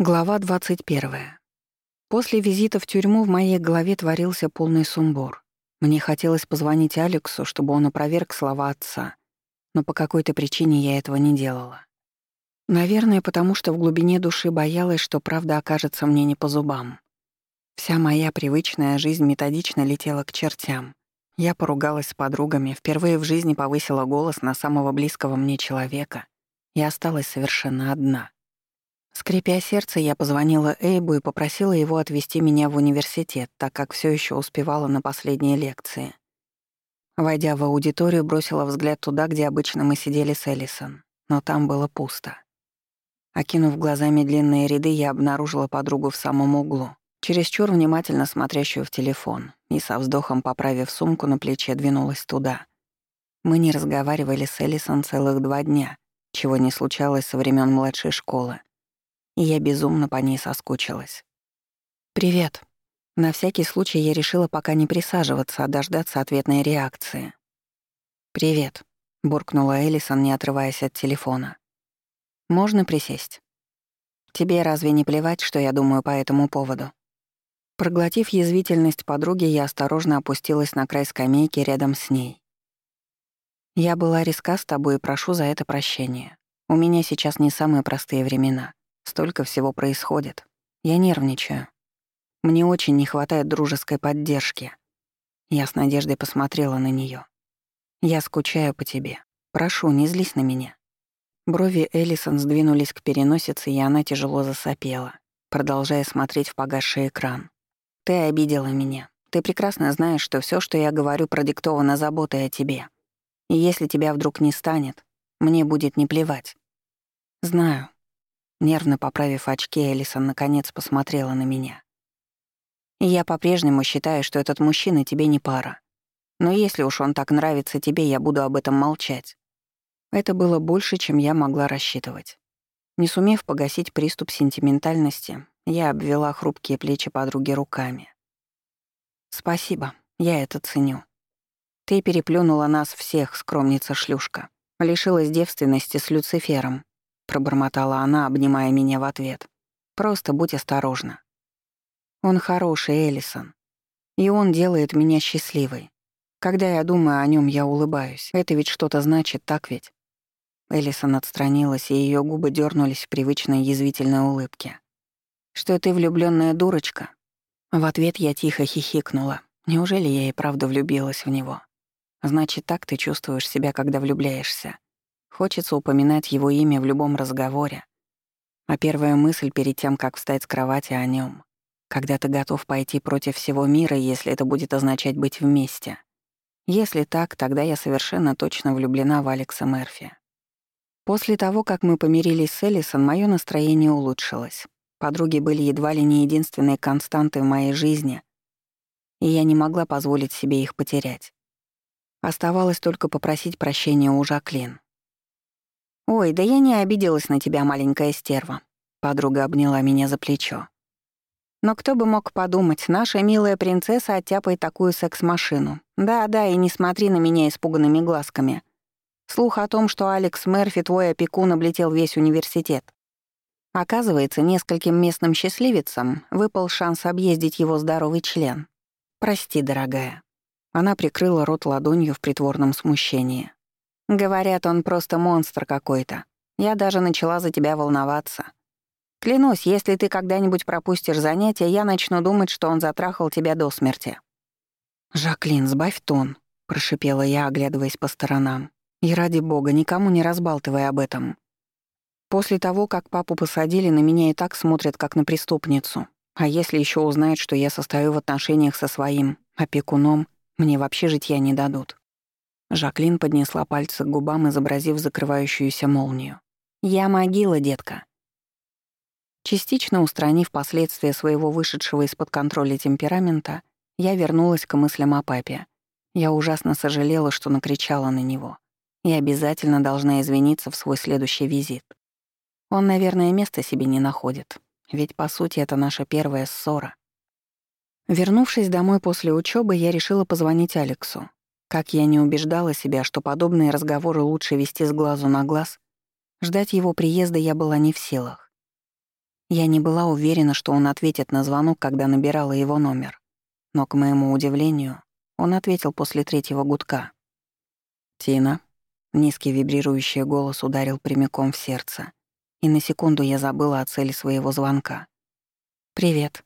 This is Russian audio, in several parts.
Глава 21. После визита в тюрьму в моей голове творился полный сумбур. Мне хотелось позвонить Алексу, чтобы он опроверг слова отца, но по какой-то причине я этого не делала. Наверное, потому что в глубине души боялась, что правда окажется мне не по зубам. Вся моя привычная жизнь методично летела к чертям. Я поругалась с подругами, впервые в жизни повысила голос на самого близкого мне человека и осталась совершенно одна — Скрипя сердце, я позвонила Эйбу и попросила его отвезти меня в университет, так как все еще успевала на последние лекции. Войдя в аудиторию, бросила взгляд туда, где обычно мы сидели с Эллисон, но там было пусто. Окинув глазами длинные ряды, я обнаружила подругу в самом углу, чересчур внимательно смотрящую в телефон, и со вздохом, поправив сумку на плече, двинулась туда. Мы не разговаривали с Эллисон целых два дня, чего не случалось со времен младшей школы и я безумно по ней соскучилась. «Привет». На всякий случай я решила пока не присаживаться, а дождаться ответной реакции. «Привет», — буркнула Элисон, не отрываясь от телефона. «Можно присесть?» «Тебе разве не плевать, что я думаю по этому поводу?» Проглотив язвительность подруги, я осторожно опустилась на край скамейки рядом с ней. «Я была резка с тобой и прошу за это прощения. У меня сейчас не самые простые времена. Столько всего происходит. Я нервничаю. Мне очень не хватает дружеской поддержки. Я с надеждой посмотрела на нее. Я скучаю по тебе. Прошу, не злись на меня. Брови Эллисон сдвинулись к переносице, и она тяжело засопела, продолжая смотреть в погасший экран. Ты обидела меня. Ты прекрасно знаешь, что все, что я говорю, продиктовано заботой о тебе. И если тебя вдруг не станет, мне будет не плевать. Знаю, Нервно поправив очки, Элисон наконец посмотрела на меня. «Я по-прежнему считаю, что этот мужчина тебе не пара. Но если уж он так нравится тебе, я буду об этом молчать». Это было больше, чем я могла рассчитывать. Не сумев погасить приступ сентиментальности, я обвела хрупкие плечи подруги руками. «Спасибо, я это ценю. Ты переплюнула нас всех, скромница-шлюшка, лишилась девственности с Люцифером, — пробормотала она, обнимая меня в ответ. «Просто будь осторожна. Он хороший, Эллисон. И он делает меня счастливой. Когда я думаю о нем, я улыбаюсь. Это ведь что-то значит, так ведь?» Эллисон отстранилась, и ее губы дернулись в привычной язвительной улыбке. «Что ты влюбленная дурочка?» В ответ я тихо хихикнула. Неужели я и правда влюбилась в него? Значит, так ты чувствуешь себя, когда влюбляешься. Хочется упоминать его имя в любом разговоре. А первая мысль перед тем, как встать с кровати о нем, когда ты готов пойти против всего мира, если это будет означать быть вместе. Если так, тогда я совершенно точно влюблена в Алекса Мерфи. После того, как мы помирились с Элисон, мое настроение улучшилось. Подруги были едва ли не единственной константой в моей жизни, и я не могла позволить себе их потерять. Оставалось только попросить прощения у Жаклин. «Ой, да я не обиделась на тебя, маленькая стерва», — подруга обняла меня за плечо. «Но кто бы мог подумать, наша милая принцесса оттяпает такую секс-машину. Да-да, и не смотри на меня испуганными глазками. Слух о том, что Алекс Мерфи, твой опекун, облетел весь университет. Оказывается, нескольким местным счастливицам выпал шанс объездить его здоровый член. Прости, дорогая». Она прикрыла рот ладонью в притворном смущении. Говорят, он просто монстр какой-то. Я даже начала за тебя волноваться. Клянусь, если ты когда-нибудь пропустишь занятия, я начну думать, что он затрахал тебя до смерти». «Жаклин, сбавь тон», — прошипела я, оглядываясь по сторонам. «И ради бога, никому не разбалтывай об этом. После того, как папу посадили, на меня и так смотрят, как на преступницу. А если еще узнают, что я состою в отношениях со своим опекуном, мне вообще житья не дадут». Жаклин поднесла пальцы к губам, изобразив закрывающуюся молнию. «Я могила, детка». Частично устранив последствия своего вышедшего из-под контроля темперамента, я вернулась к мыслям о папе. Я ужасно сожалела, что накричала на него. И обязательно должна извиниться в свой следующий визит. Он, наверное, места себе не находит. Ведь, по сути, это наша первая ссора. Вернувшись домой после учебы, я решила позвонить Алексу. Как я не убеждала себя, что подобные разговоры лучше вести с глазу на глаз, ждать его приезда я была не в силах. Я не была уверена, что он ответит на звонок, когда набирала его номер. Но, к моему удивлению, он ответил после третьего гудка. «Тина». Низкий вибрирующий голос ударил прямиком в сердце, и на секунду я забыла о цели своего звонка. «Привет.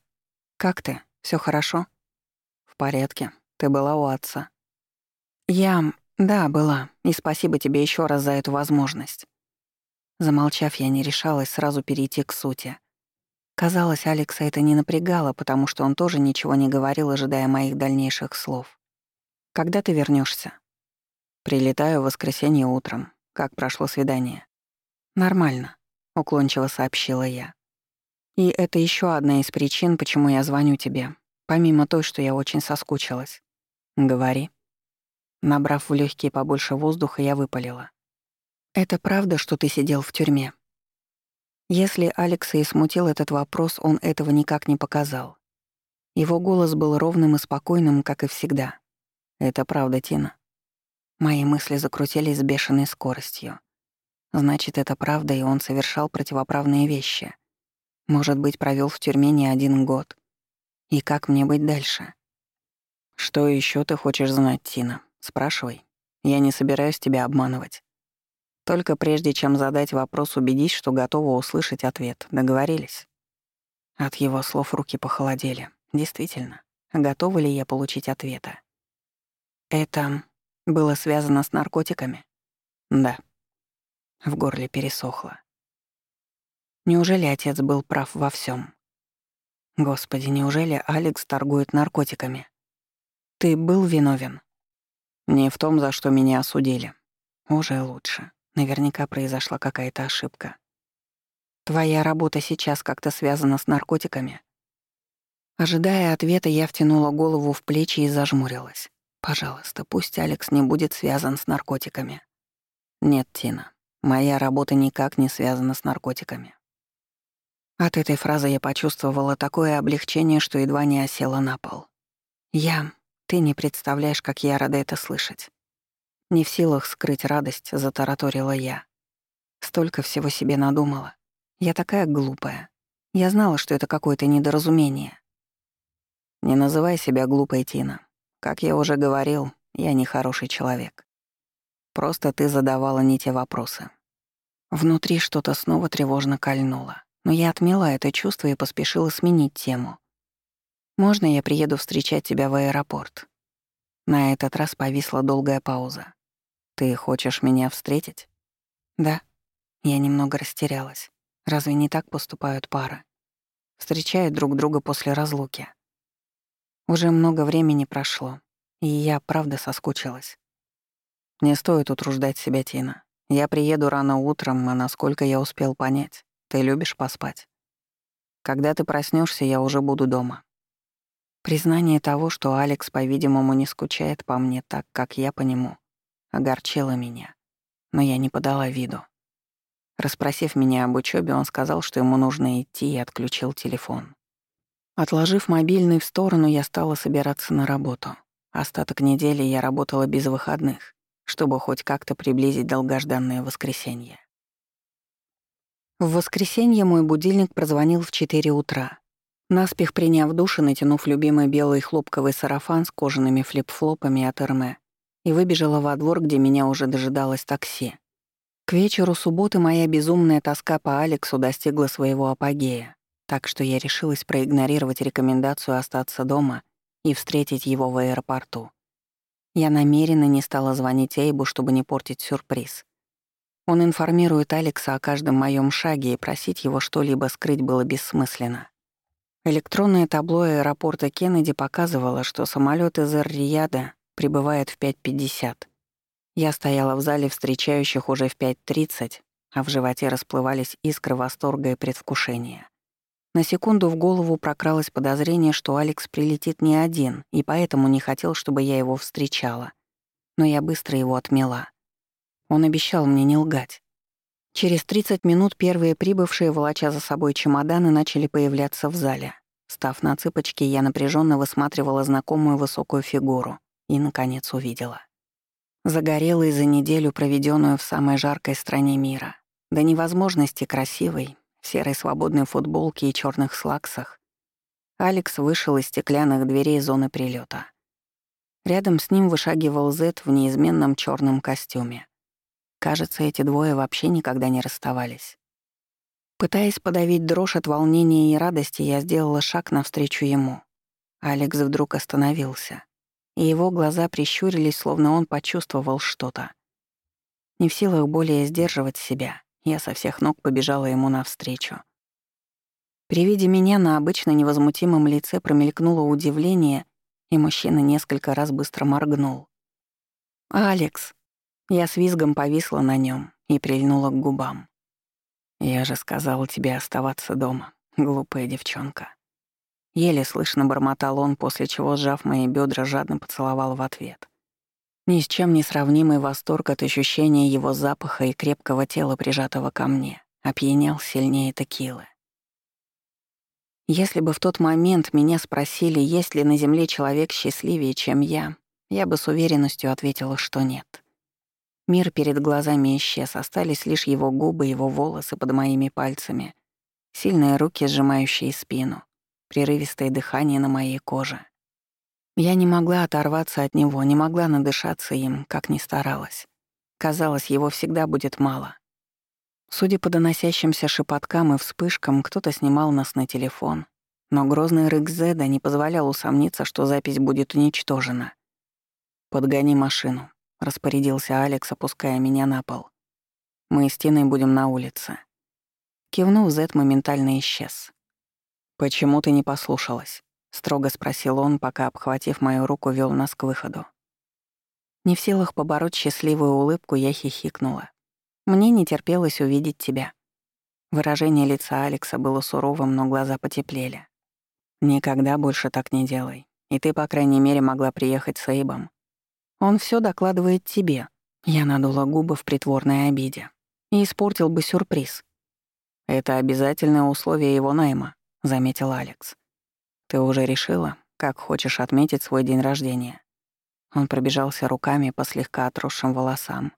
Как ты? Все хорошо?» «В порядке. Ты была у отца?» «Я... да, была. И спасибо тебе еще раз за эту возможность». Замолчав, я не решалась сразу перейти к сути. Казалось, Алекса это не напрягало, потому что он тоже ничего не говорил, ожидая моих дальнейших слов. «Когда ты вернешься? «Прилетаю в воскресенье утром. Как прошло свидание?» «Нормально», — уклончиво сообщила я. «И это еще одна из причин, почему я звоню тебе, помимо той, что я очень соскучилась. Говори». Набрав в легкие побольше воздуха, я выпалила. «Это правда, что ты сидел в тюрьме?» Если Алекса и смутил этот вопрос, он этого никак не показал. Его голос был ровным и спокойным, как и всегда. «Это правда, Тина». Мои мысли закрутились с бешеной скоростью. Значит, это правда, и он совершал противоправные вещи. Может быть, провел в тюрьме не один год. И как мне быть дальше? «Что еще ты хочешь знать, Тина? Спрашивай. Я не собираюсь тебя обманывать». Только прежде чем задать вопрос, убедись, что готова услышать ответ. Договорились? От его слов руки похолодели. Действительно, готова ли я получить ответа? Это было связано с наркотиками? Да. В горле пересохло. Неужели отец был прав во всем? Господи, неужели Алекс торгует наркотиками? Ты был виновен? Не в том, за что меня осудили. Уже лучше. Наверняка произошла какая-то ошибка. Твоя работа сейчас как-то связана с наркотиками? Ожидая ответа, я втянула голову в плечи и зажмурилась. Пожалуйста, пусть Алекс не будет связан с наркотиками. Нет, Тина, моя работа никак не связана с наркотиками. От этой фразы я почувствовала такое облегчение, что едва не осела на пол. Я... Ты не представляешь, как я рада это слышать. Не в силах скрыть радость, затараторила я. Столько всего себе надумала. Я такая глупая. Я знала, что это какое-то недоразумение. Не называй себя глупой, Тина. Как я уже говорил, я не хороший человек. Просто ты задавала не те вопросы. Внутри что-то снова тревожно кольнуло, но я отмела это чувство и поспешила сменить тему. «Можно я приеду встречать тебя в аэропорт?» На этот раз повисла долгая пауза. «Ты хочешь меня встретить?» «Да». Я немного растерялась. Разве не так поступают пары? Встречают друг друга после разлуки. Уже много времени прошло, и я правда соскучилась. Не стоит утруждать себя, Тина. Я приеду рано утром, а насколько я успел понять, ты любишь поспать. Когда ты проснешься, я уже буду дома. Признание того, что Алекс, по-видимому, не скучает по мне так, как я по нему, огорчило меня, но я не подала виду. Распросив меня об учебе, он сказал, что ему нужно идти, и отключил телефон. Отложив мобильный в сторону, я стала собираться на работу. Остаток недели я работала без выходных, чтобы хоть как-то приблизить долгожданное воскресенье. В воскресенье мой будильник прозвонил в 4 утра. Наспех приняв душ и натянув любимый белый хлопковый сарафан с кожаными флип-флопами от Эрме, и выбежала во двор, где меня уже дожидалось такси. К вечеру субботы моя безумная тоска по Алексу достигла своего апогея, так что я решилась проигнорировать рекомендацию остаться дома и встретить его в аэропорту. Я намеренно не стала звонить Эйбу, чтобы не портить сюрприз. Он информирует Алекса о каждом моем шаге, и просить его что-либо скрыть было бессмысленно. Электронное табло аэропорта Кеннеди показывало, что самолет из Эр-Рияда прибывает в 5.50. Я стояла в зале встречающих уже в 5.30, а в животе расплывались искры восторга и предвкушения. На секунду в голову прокралось подозрение, что Алекс прилетит не один, и поэтому не хотел, чтобы я его встречала. Но я быстро его отмела. Он обещал мне не лгать. Через 30 минут первые прибывшие, волоча за собой чемоданы, начали появляться в зале. Став на цыпочки, я напряженно высматривала знакомую высокую фигуру и, наконец, увидела. Загорелый за неделю, проведенную в самой жаркой стране мира. До невозможности красивой, серой свободной футболке и черных слаксах, Алекс вышел из стеклянных дверей зоны прилета. Рядом с ним вышагивал Зет в неизменном черном костюме. Кажется, эти двое вообще никогда не расставались. Пытаясь подавить дрожь от волнения и радости, я сделала шаг навстречу ему. Алекс вдруг остановился, и его глаза прищурились, словно он почувствовал что-то. Не в силах более сдерживать себя, я со всех ног побежала ему навстречу. При виде меня на обычно невозмутимом лице промелькнуло удивление, и мужчина несколько раз быстро моргнул. «Алекс!» Я с визгом повисла на нем и прильнула к губам. «Я же сказал тебе оставаться дома, глупая девчонка». Еле слышно бормотал он, после чего, сжав мои бедра, жадно поцеловал в ответ. Ни с чем не сравнимый восторг от ощущения его запаха и крепкого тела, прижатого ко мне, опьянял сильнее текилы. Если бы в тот момент меня спросили, есть ли на Земле человек счастливее, чем я, я бы с уверенностью ответила, что нет. Мир перед глазами исчез, остались лишь его губы, его волосы под моими пальцами, сильные руки, сжимающие спину, прерывистое дыхание на моей коже. Я не могла оторваться от него, не могла надышаться им, как ни старалась. Казалось, его всегда будет мало. Судя по доносящимся шепоткам и вспышкам, кто-то снимал нас на телефон, но грозный рык Зеда не позволял усомниться, что запись будет уничтожена. «Подгони машину», — распорядился Алекс, опуская меня на пол. «Мы с Тиной будем на улице». Кивнув, Зед моментально исчез. «Почему ты не послушалась?» — строго спросил он, пока, обхватив мою руку, вел нас к выходу. Не в силах побороть счастливую улыбку, я хихикнула. Мне не терпелось увидеть тебя». Выражение лица Алекса было суровым, но глаза потеплели. «Никогда больше так не делай. И ты, по крайней мере, могла приехать с Эйбом. Он все докладывает тебе». Я надула губы в притворной обиде. И испортил бы сюрприз. «Это обязательное условие его найма», — заметил Алекс. «Ты уже решила, как хочешь отметить свой день рождения?» Он пробежался руками по слегка отросшим волосам.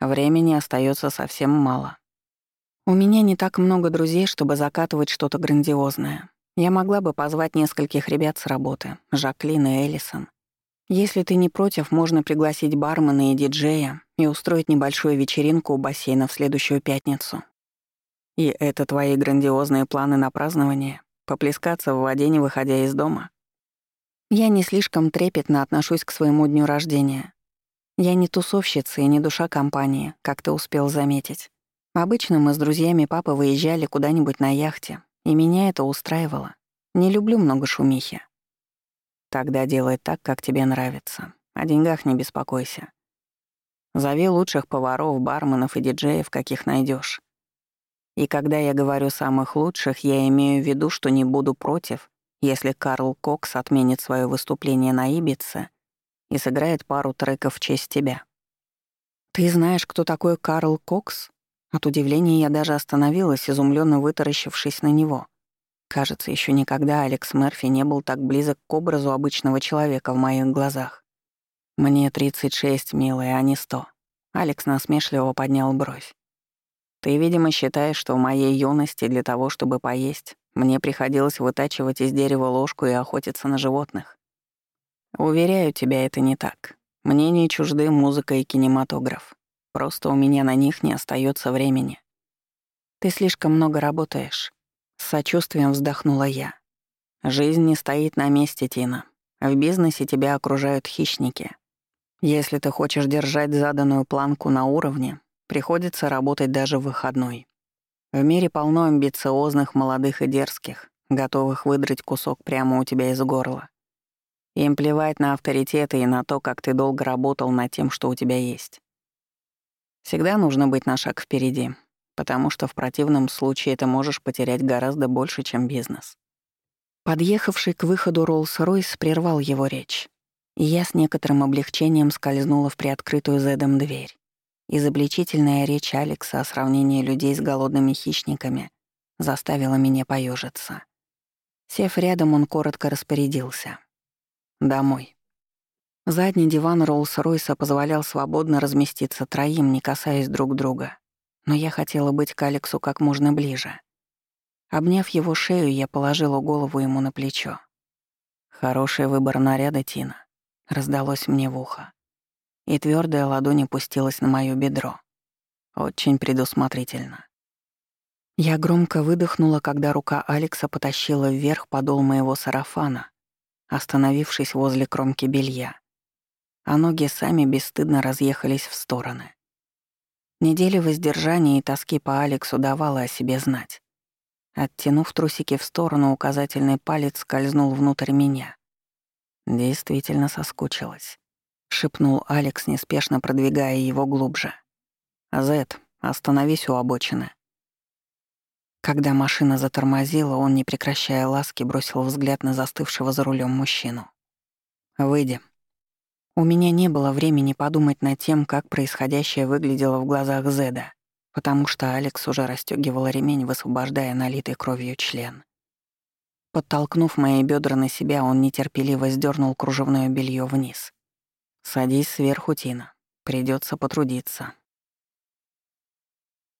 Времени остается совсем мало. У меня не так много друзей, чтобы закатывать что-то грандиозное. Я могла бы позвать нескольких ребят с работы, Жаклин и Эллисон. Если ты не против, можно пригласить бармена и диджея и устроить небольшую вечеринку у бассейна в следующую пятницу. И это твои грандиозные планы на празднование? Поплескаться в воде, не выходя из дома? Я не слишком трепетно отношусь к своему дню рождения. Я не тусовщица и не душа компании, как ты успел заметить. Обычно мы с друзьями папы выезжали куда-нибудь на яхте, и меня это устраивало. Не люблю много шумихи. Тогда делай так, как тебе нравится. О деньгах не беспокойся. Зови лучших поваров, барменов и диджеев, каких найдешь. И когда я говорю самых лучших, я имею в виду, что не буду против, если Карл Кокс отменит свое выступление на Ибице и сыграет пару треков в честь тебя. Ты знаешь, кто такой Карл Кокс? От удивления я даже остановилась, изумленно вытаращившись на него. Кажется, еще никогда Алекс Мерфи не был так близок к образу обычного человека в моих глазах. Мне 36, милая, а не 100. Алекс насмешливо поднял бровь. Ты, видимо, считаешь, что в моей юности для того, чтобы поесть, мне приходилось вытачивать из дерева ложку и охотиться на животных. Уверяю тебя, это не так. Мне не чужды музыка и кинематограф. Просто у меня на них не остается времени. Ты слишком много работаешь. С сочувствием вздохнула я. Жизнь не стоит на месте, Тина. В бизнесе тебя окружают хищники. Если ты хочешь держать заданную планку на уровне, приходится работать даже в выходной. В мире полно амбициозных, молодых и дерзких, готовых выдрать кусок прямо у тебя из горла. Им плевать на авторитеты и на то, как ты долго работал над тем, что у тебя есть. Всегда нужно быть на шаг впереди, потому что в противном случае ты можешь потерять гораздо больше, чем бизнес. Подъехавший к выходу Роллс-Ройс прервал его речь, и я с некоторым облегчением скользнула в приоткрытую Зедом дверь. Изобличительная речь Алекса о сравнении людей с голодными хищниками заставила меня поежиться. Сев рядом, он коротко распорядился. Домой. Задний диван Роллс-Ройса позволял свободно разместиться троим, не касаясь друг друга. Но я хотела быть к Алексу как можно ближе. Обняв его шею, я положила голову ему на плечо. «Хороший выбор наряда, Тина», — раздалось мне в ухо. И твердая ладонь опустилась на моё бедро. Очень предусмотрительно. Я громко выдохнула, когда рука Алекса потащила вверх подол моего сарафана, остановившись возле кромки белья. А ноги сами бесстыдно разъехались в стороны. Неделя воздержания и тоски по Алексу давала о себе знать. Оттянув трусики в сторону, указательный палец скользнул внутрь меня. Действительно соскучилась. Шепнул Алекс, неспешно продвигая его глубже. «Зет, остановись у обочины». Когда машина затормозила, он, не прекращая ласки, бросил взгляд на застывшего за рулем мужчину. «Выйди». У меня не было времени подумать над тем, как происходящее выглядело в глазах Зеда, потому что Алекс уже расстёгивал ремень, высвобождая налитый кровью член. Подтолкнув мои бедра на себя, он нетерпеливо сдернул кружевное белье вниз. «Садись сверху, Тина. Придется потрудиться.